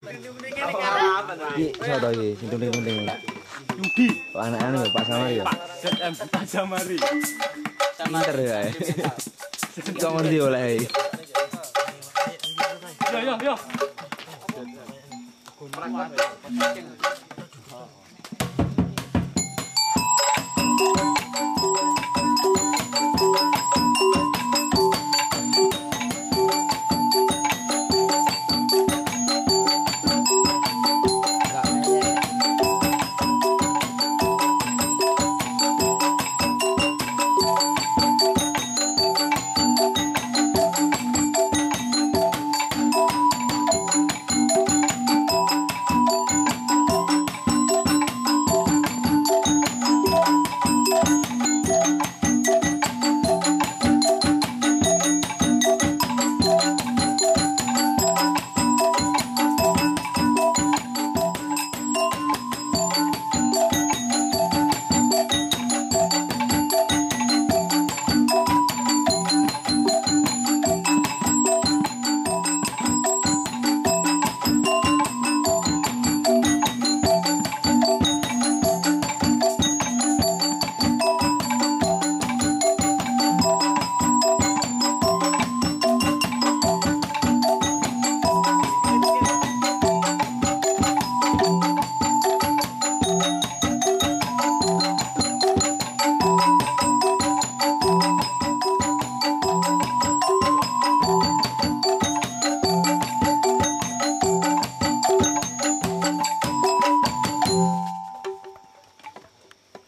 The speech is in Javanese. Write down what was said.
Iki Siapa iki sing tunggu tunggu. Yudi. Kok anak anak Pak Samari ya. Pak Samari. Pinter ya. Kok ngerti oleh. Yo yo yo.